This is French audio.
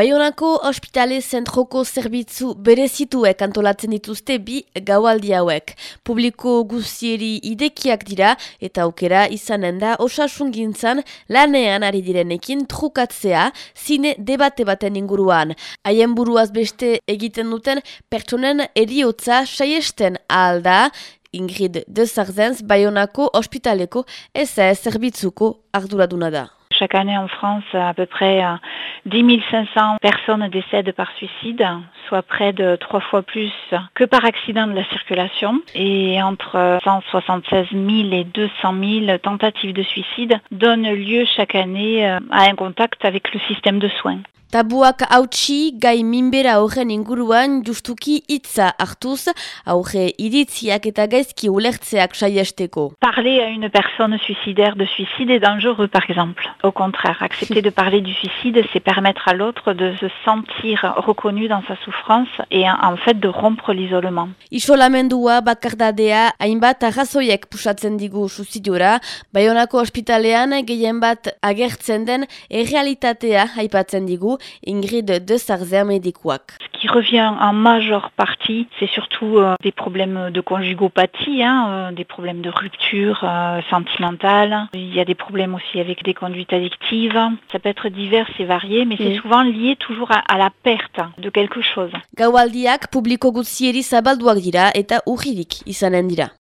Baionako ospitale zentroko zerbitzu berezituek antolatzen dituzte bi gaualdi hauek. Publiko guzieri idekiak dira eta aukera izanen da osasun gintzan lanean ari direnekin trukatzea zine debate baten inguruan. Haien buruaz beste egiten duten pertsonen eriotza saiesten alda, Ingrid de Sarzenz Baionako ospitaleko eza zerbitzuko arduraduna da. Chaque année en France, à peu près 10 500 personnes décèdent par suicide, soit près de trois fois plus que par accident de la circulation. Et entre 176 000 et 200 000 tentatives de suicide donnent lieu chaque année à un contact avec le système de soins. Tabuak hautsi gai minbera horren inguruan justuki hitza hartuz, aurre iritziak eta gaizki ulertzeak saiesteko. Parler à une personne suicidaire de suicide est dangereux par exemple. Au contraire, accepter de parler du suicide, c'est permettre à l'autre de se sentir reconnu dans sa souffrance et en fait de rompre l'isolement. Isolamendua bakardadea hainbat arrazoiek pusatzen digu suizidiora, Bayonako ospitalean gehien bat agertzen den errealitatea aipatzen digu, Ingrid de Sarzer médicouac. Ce qui revient en majeure partie, c'est surtout euh, des problèmes de conjugopathie, hein, euh, des problèmes de rupture euh, sentimentale. Il y a des problèmes aussi avec des conduites addictives. Ça peut être divers et varié, mais c'est souvent lié toujours à, à, la perte de quelque chose. Gaualdiak publiko gutzieri zabalduak dira eta urririk izanen dira.